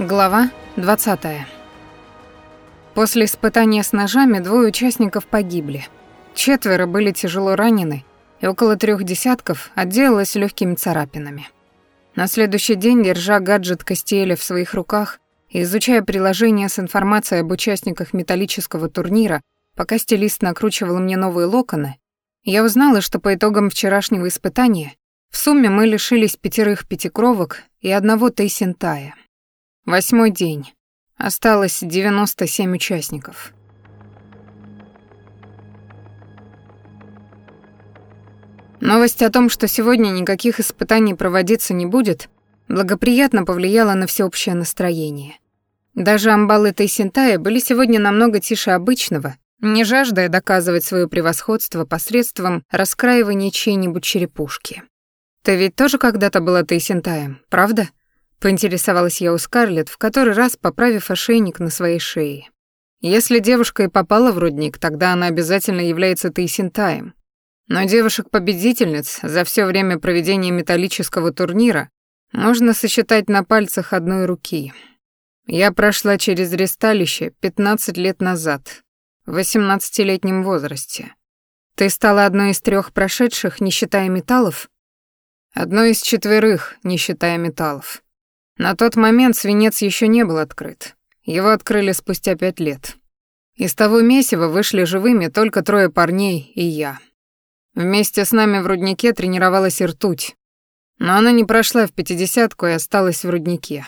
Глава 20. После испытания с ножами двое участников погибли. Четверо были тяжело ранены, и около трех десятков отделалось легкими царапинами. На следующий день, держа гаджет Кастиэля в своих руках и изучая приложение с информацией об участниках металлического турнира, пока стилист накручивал мне новые локоны, я узнала, что по итогам вчерашнего испытания в сумме мы лишились пятерых пятикровок и одного тейсентая. Восьмой день. Осталось 97 участников. Новость о том, что сегодня никаких испытаний проводиться не будет, благоприятно повлияла на всеобщее настроение. Даже амбалы Тайсентая были сегодня намного тише обычного, не жаждая доказывать свое превосходство посредством раскраивания чьей-нибудь черепушки. «Ты ведь тоже когда-то была Тайсентаем, правда?» Поинтересовалась я у Скарлетт, в который раз поправив ошейник на своей шее. Если девушка и попала в рудник, тогда она обязательно является Тейсентаем. Но девушек-победительниц за все время проведения металлического турнира можно сосчитать на пальцах одной руки. Я прошла через ресталище 15 лет назад, в 18-летнем возрасте. Ты стала одной из трех прошедших, не считая металлов? Одной из четверых, не считая металлов. На тот момент свинец еще не был открыт. Его открыли спустя пять лет. Из того месива вышли живыми только трое парней и я. Вместе с нами в руднике тренировалась ртуть. Но она не прошла в пятидесятку и осталась в руднике.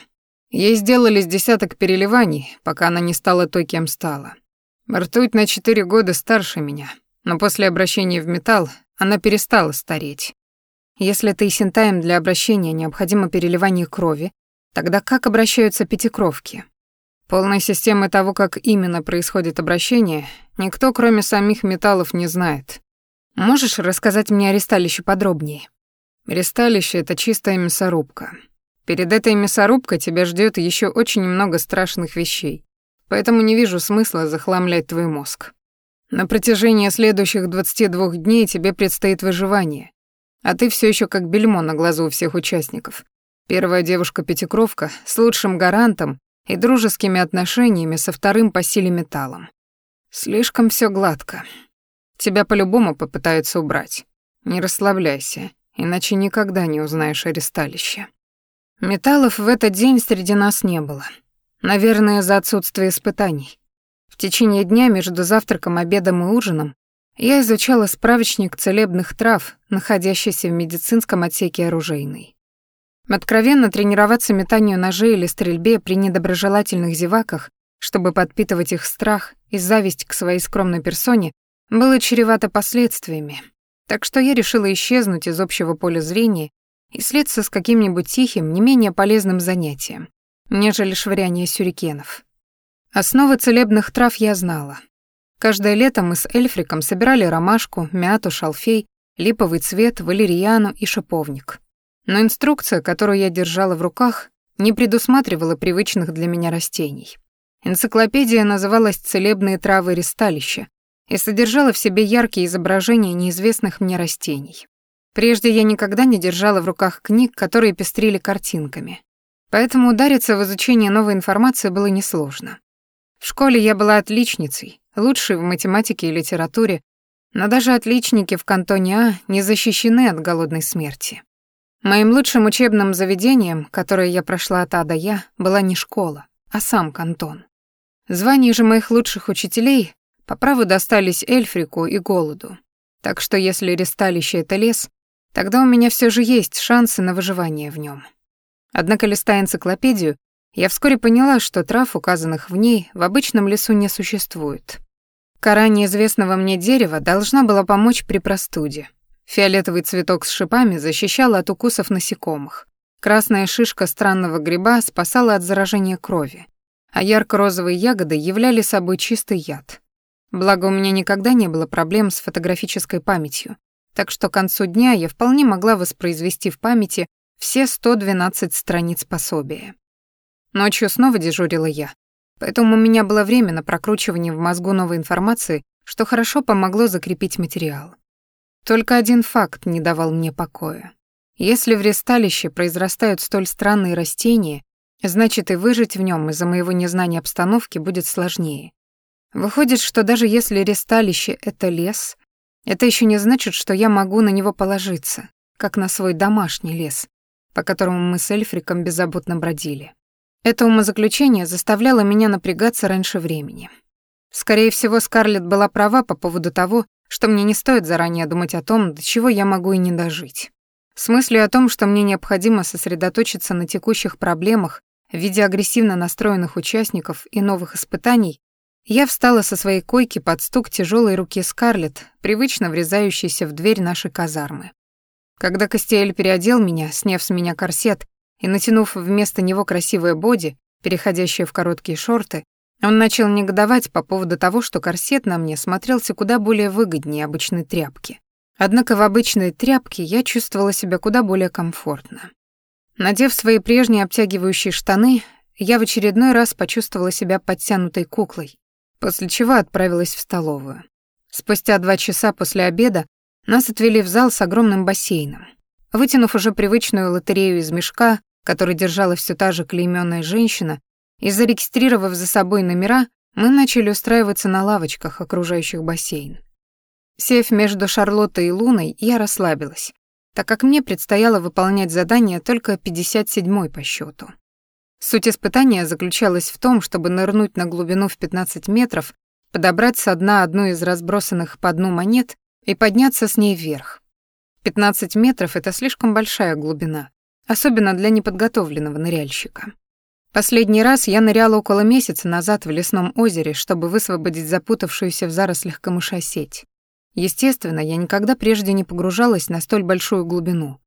Ей сделали с десяток переливаний, пока она не стала той, кем стала. Ртуть на четыре года старше меня, но после обращения в металл она перестала стареть. Если тейсентаем для обращения необходимо переливание крови, Тогда как обращаются пятикровки? Полной системы того, как именно происходит обращение, никто, кроме самих металлов, не знает. Можешь рассказать мне о ресталище подробнее? Ресталище — это чистая мясорубка. Перед этой мясорубкой тебя ждет еще очень много страшных вещей, поэтому не вижу смысла захламлять твой мозг. На протяжении следующих 22 дней тебе предстоит выживание, а ты все еще как бельмо на глазу у всех участников. Первая девушка-пятикровка с лучшим гарантом и дружескими отношениями со вторым по силе металлом. Слишком все гладко. Тебя по-любому попытаются убрать. Не расслабляйся, иначе никогда не узнаешь о ресталище. Металлов в этот день среди нас не было. Наверное, за отсутствие испытаний. В течение дня между завтраком, обедом и ужином я изучала справочник целебных трав, находящийся в медицинском отсеке оружейной. Откровенно тренироваться метанию ножей или стрельбе при недоброжелательных зеваках, чтобы подпитывать их страх и зависть к своей скромной персоне, было чревато последствиями. Так что я решила исчезнуть из общего поля зрения и слиться с каким-нибудь тихим, не менее полезным занятием, нежели швыряние сюрикенов. Основы целебных трав я знала. Каждое лето мы с Эльфриком собирали ромашку, мяту, шалфей, липовый цвет, валерьяну и шиповник. Но инструкция, которую я держала в руках, не предусматривала привычных для меня растений. Энциклопедия называлась «Целебные травы ресталища» и содержала в себе яркие изображения неизвестных мне растений. Прежде я никогда не держала в руках книг, которые пестрили картинками. Поэтому удариться в изучение новой информации было несложно. В школе я была отличницей, лучшей в математике и литературе, но даже отличники в кантоне А не защищены от голодной смерти. Моим лучшим учебным заведением, которое я прошла от А до Я, была не школа, а сам кантон. Звания же моих лучших учителей по праву достались Эльфрику и Голоду. Так что если ресталище — это лес, тогда у меня все же есть шансы на выживание в нем. Однако, листая энциклопедию, я вскоре поняла, что трав, указанных в ней, в обычном лесу не существует. Кора неизвестного мне дерева должна была помочь при простуде, Фиолетовый цветок с шипами защищал от укусов насекомых. Красная шишка странного гриба спасала от заражения крови, а ярко-розовые ягоды являли собой чистый яд. Благо, у меня никогда не было проблем с фотографической памятью, так что к концу дня я вполне могла воспроизвести в памяти все 112 страниц пособия. Ночью снова дежурила я, поэтому у меня было время на прокручивание в мозгу новой информации, что хорошо помогло закрепить материал. Только один факт не давал мне покоя. Если в ресталище произрастают столь странные растения, значит и выжить в нем из-за моего незнания обстановки будет сложнее. Выходит, что даже если ресталище — это лес, это еще не значит, что я могу на него положиться, как на свой домашний лес, по которому мы с Эльфриком беззаботно бродили. Это умозаключение заставляло меня напрягаться раньше времени. Скорее всего, Скарлетт была права по поводу того, что мне не стоит заранее думать о том, до чего я могу и не дожить. С мыслью о том, что мне необходимо сосредоточиться на текущих проблемах в виде агрессивно настроенных участников и новых испытаний, я встала со своей койки под стук тяжелой руки Скарлетт, привычно врезающейся в дверь нашей казармы. Когда Костиэль переодел меня, сняв с меня корсет и натянув вместо него красивое боди, переходящее в короткие шорты, он начал негодовать по поводу того, что корсет на мне смотрелся куда более выгоднее обычной тряпки. Однако в обычной тряпке я чувствовала себя куда более комфортно. Надев свои прежние обтягивающие штаны, я в очередной раз почувствовала себя подтянутой куклой, после чего отправилась в столовую. Спустя два часа после обеда нас отвели в зал с огромным бассейном. Вытянув уже привычную лотерею из мешка, который держала все та же клеймённая женщина, и зарегистрировав за собой номера, мы начали устраиваться на лавочках, окружающих бассейн. Сев между Шарлоттой и Луной, я расслабилась, так как мне предстояло выполнять задание только 57-й по счету. Суть испытания заключалась в том, чтобы нырнуть на глубину в 15 метров, подобрать со дна одну из разбросанных по дну монет и подняться с ней вверх. 15 метров — это слишком большая глубина, особенно для неподготовленного ныряльщика. Последний раз я ныряла около месяца назад в лесном озере, чтобы высвободить запутавшуюся в зарослях камыша сеть. Естественно, я никогда прежде не погружалась на столь большую глубину.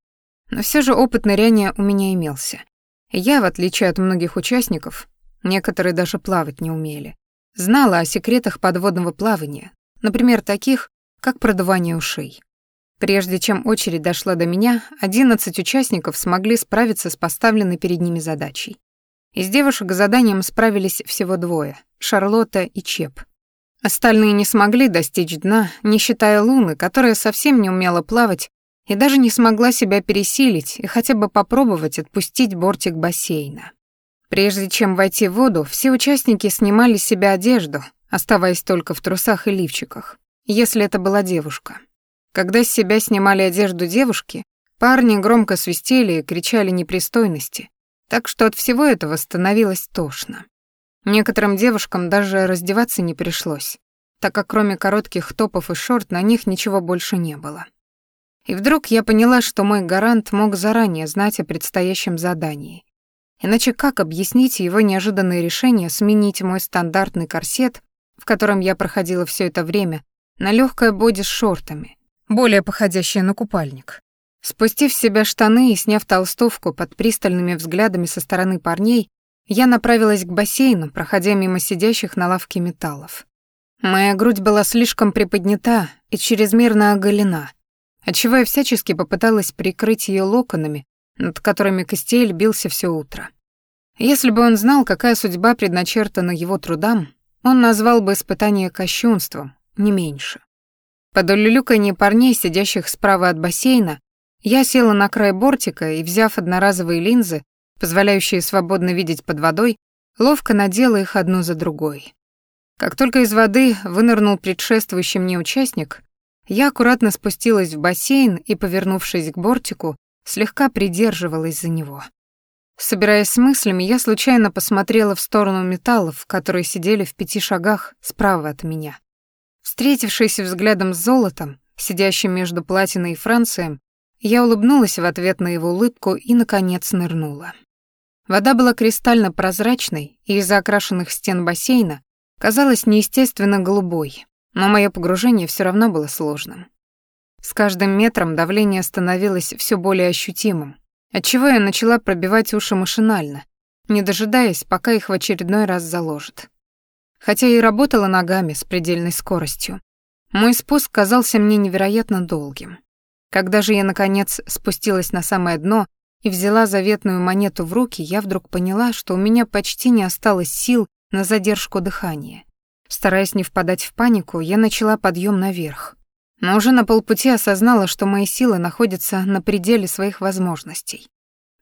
Но все же опыт ныряния у меня имелся. Я, в отличие от многих участников, некоторые даже плавать не умели, знала о секретах подводного плавания, например, таких, как продувание ушей. Прежде чем очередь дошла до меня, 11 участников смогли справиться с поставленной перед ними задачей. Из девушек с заданием справились всего двое — Шарлотта и Чеп. Остальные не смогли достичь дна, не считая Луны, которая совсем не умела плавать и даже не смогла себя пересилить и хотя бы попробовать отпустить бортик бассейна. Прежде чем войти в воду, все участники снимали с себя одежду, оставаясь только в трусах и лифчиках, если это была девушка. Когда с себя снимали одежду девушки, парни громко свистели и кричали непристойности, так что от всего этого становилось тошно. Некоторым девушкам даже раздеваться не пришлось, так как кроме коротких топов и шорт на них ничего больше не было. И вдруг я поняла, что мой гарант мог заранее знать о предстоящем задании. Иначе как объяснить его неожиданное решение сменить мой стандартный корсет, в котором я проходила все это время, на легкое боди с шортами, более походящее на купальник? Спустив с себя штаны и сняв толстовку под пристальными взглядами со стороны парней, я направилась к бассейну, проходя мимо сидящих на лавке металлов. Моя грудь была слишком приподнята и чрезмерно оголена, отчего я всячески попыталась прикрыть ее локонами, над которыми Костель бился все утро. Если бы он знал, какая судьба предначертана его трудам, он назвал бы испытание кощунством, не меньше. Под улюлюканье парней, сидящих справа от бассейна, я села на край бортика и, взяв одноразовые линзы, позволяющие свободно видеть под водой, ловко надела их одну за другой. Как только из воды вынырнул предшествующий мне участник, я аккуратно спустилась в бассейн и, повернувшись к бортику, слегка придерживалась за него. Собираясь с мыслями, я случайно посмотрела в сторону металлов, которые сидели в пяти шагах справа от меня. Встретившись взглядом с золотом, сидящим между платиной и Францием, я улыбнулась в ответ на его улыбку и, наконец, нырнула. Вода была кристально прозрачной и из-за окрашенных стен бассейна казалась неестественно голубой, но мое погружение все равно было сложным. С каждым метром давление становилось все более ощутимым, отчего я начала пробивать уши машинально, не дожидаясь, пока их в очередной раз заложат. Хотя и работала ногами с предельной скоростью, мой спуск казался мне невероятно долгим. Когда же я, наконец, спустилась на самое дно и взяла заветную монету в руки, я вдруг поняла, что у меня почти не осталось сил на задержку дыхания. Стараясь не впадать в панику, я начала подъем наверх. Но уже на полпути осознала, что мои силы находятся на пределе своих возможностей.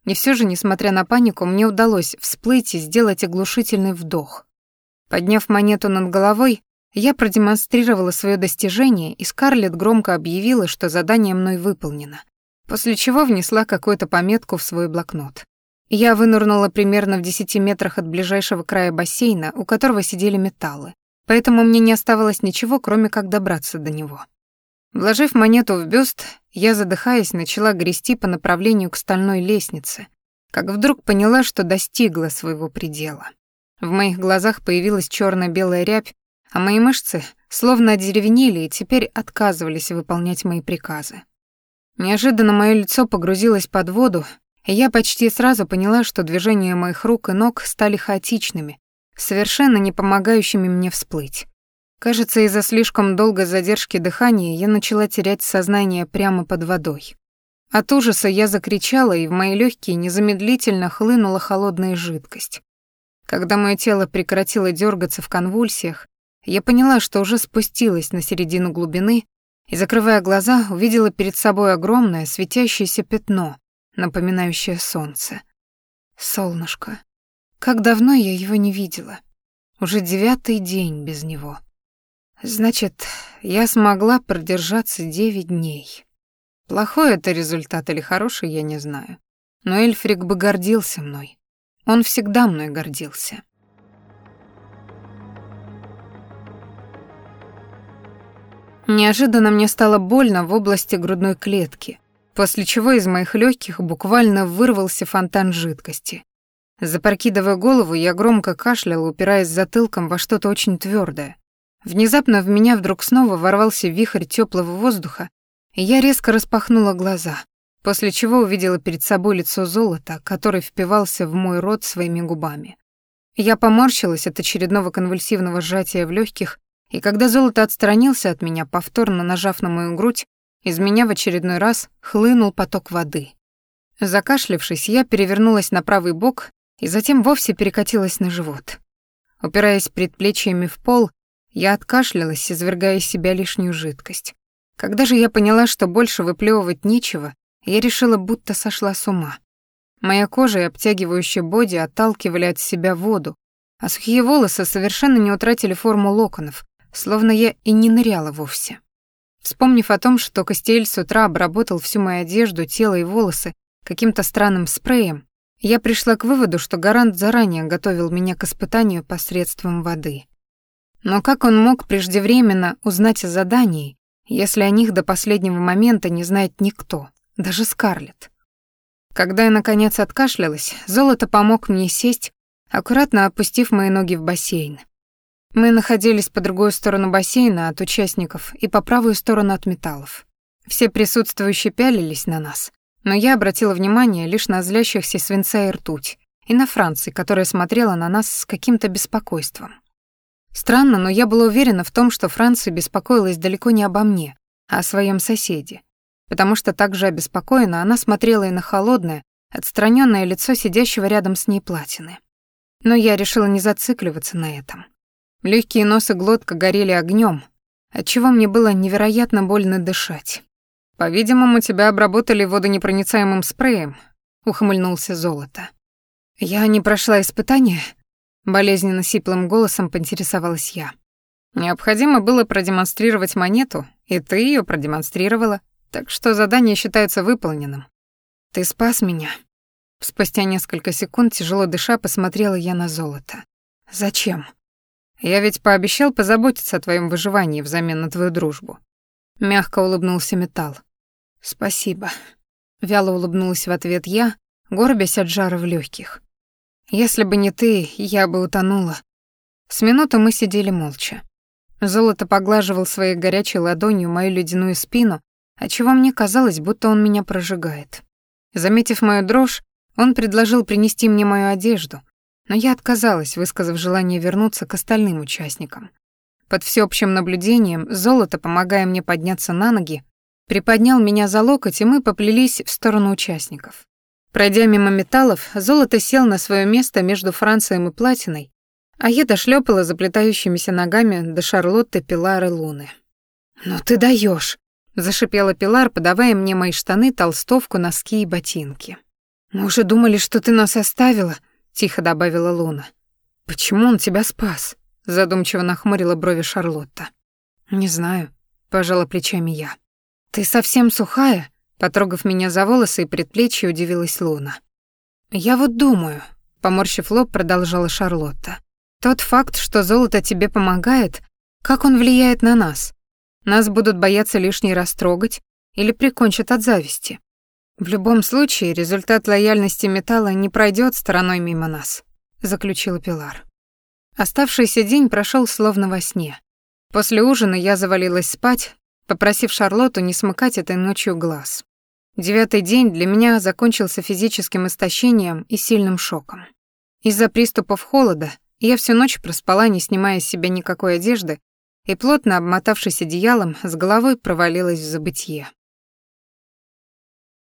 И все же, несмотря на панику, мне удалось всплыть и сделать оглушительный вдох. Подняв монету над головой, я продемонстрировала свое достижение, и Скарлетт громко объявила, что задание мной выполнено, после чего внесла какую-то пометку в свой блокнот. Я вынырнула примерно в десяти метрах от ближайшего края бассейна, у которого сидели металлы, поэтому мне не оставалось ничего, кроме как добраться до него. Вложив монету в бюст, я, задыхаясь, начала грести по направлению к стальной лестнице, как вдруг поняла, что достигла своего предела. В моих глазах появилась черно белая рябь, а мои мышцы словно одеревенели и теперь отказывались выполнять мои приказы. Неожиданно мое лицо погрузилось под воду, и я почти сразу поняла, что движения моих рук и ног стали хаотичными, совершенно не помогающими мне всплыть. Кажется, из-за слишком долгой задержки дыхания я начала терять сознание прямо под водой. От ужаса я закричала, и в мои легкие незамедлительно хлынула холодная жидкость. Когда мое тело прекратило дергаться в конвульсиях, я поняла, что уже спустилась на середину глубины и, закрывая глаза, увидела перед собой огромное светящееся пятно, напоминающее солнце. Солнышко. Как давно я его не видела. Уже девятый день без него. Значит, я смогла продержаться девять дней. Плохой это результат или хороший, я не знаю. Но Эльфрик бы гордился мной. Он всегда мной гордился. Неожиданно мне стало больно в области грудной клетки, после чего из моих легких буквально вырвался фонтан жидкости. Запрокидывая голову, я громко кашлял, упираясь затылком во что-то очень твердое. Внезапно в меня вдруг снова ворвался вихрь теплого воздуха, и я резко распахнула глаза, после чего увидела перед собой лицо золота, который впивался в мой рот своими губами. Я поморщилась от очередного конвульсивного сжатия в легких, и когда золото отстранился от меня, повторно нажав на мою грудь, из меня в очередной раз хлынул поток воды. Закашлявшись, я перевернулась на правый бок и затем вовсе перекатилась на живот. Упираясь предплечьями в пол, я откашлялась, извергая из себя лишнюю жидкость. Когда же я поняла, что больше выплевывать нечего, я решила, будто сошла с ума. Моя кожа и обтягивающая боди отталкивали от себя воду, а сухие волосы совершенно не утратили форму локонов, словно я и не ныряла вовсе. Вспомнив о том, что Костель с утра обработал всю мою одежду, тело и волосы каким-то странным спреем, я пришла к выводу, что Гарант заранее готовил меня к испытанию посредством воды. Но как он мог преждевременно узнать о задании, если о них до последнего момента не знает никто, даже Скарлетт? Когда я, наконец, откашлялась, Золото помог мне сесть, аккуратно опустив мои ноги в бассейн. Мы находились по другую сторону бассейна от участников и по правую сторону от металлов. Все присутствующие пялились на нас, но я обратила внимание лишь на злящихся свинца и ртуть, и на Франции, которая смотрела на нас с каким-то беспокойством. Странно, но я была уверена в том, что Франция беспокоилась далеко не обо мне, а о своем соседе, потому что также обеспокоена она смотрела и на холодное, отстраненное лицо сидящего рядом с ней платины. Но я решила не зацикливаться на этом. Легкие нос и глотка горели огнем, отчего мне было невероятно больно дышать. «По-видимому, тебя обработали водонепроницаемым спреем», — ухмыльнулся Золото. «Я не прошла испытание?» Болезненно сиплым голосом поинтересовалась я. Необходимо было продемонстрировать монету, и ты ее продемонстрировала, так что задание считается выполненным. Ты спас меня. Спустя несколько секунд, тяжело дыша, посмотрела я на золото. Зачем? Я ведь пообещал позаботиться о твоем выживании взамен на твою дружбу. Мягко улыбнулся металл. Спасибо. Вяло улыбнулась в ответ я, горбясь от жара в легких. Если бы не ты, я бы утонула. С минуту мы сидели молча. Золото поглаживал своей горячей ладонью мою ледяную спину, отчего мне казалось, будто он меня прожигает. Заметив мою дрожь, он предложил принести мне мою одежду, но я отказалась, высказав желание вернуться к остальным участникам. Под всеобщим наблюдением Золото, помогая мне подняться на ноги, приподнял меня за локоть, и мы поплелись в сторону участников. Пройдя мимо металлов, золото сел на свое место между Францией и Платиной, а я дошлепала заплетающимися ногами до Шарлотты, Пилары, Луны. «Ну ты даешь, зашипела Пилар, подавая мне мои штаны, толстовку, носки и ботинки. «Мы уже думали, что ты нас оставила», — тихо добавила Луна. «Почему он тебя спас?» — задумчиво нахмурила брови Шарлотта. «Не знаю», — пожала плечами я. «Ты совсем сухая?» — потрогав меня за волосы и предплечье, удивилась Луна. «Я вот думаю», — поморщив лоб, продолжала Шарлотта. «Тот факт, что золото тебе помогает, как он влияет на нас? Нас будут бояться лишний раз трогать или прикончат от зависти. В любом случае, результат лояльности металла не пройдет стороной мимо нас, заключила Пилар. Оставшийся день прошел словно во сне. После ужина я завалилась спать, попросив Шарлотту не смыкать этой ночью глаз. Девятый день для меня закончился физическим истощением и сильным шоком. Из-за приступов холода я всю ночь проспала, не снимая с себя никакой одежды, и, плотно обмотавшись одеялом, с головой провалилась в забытье.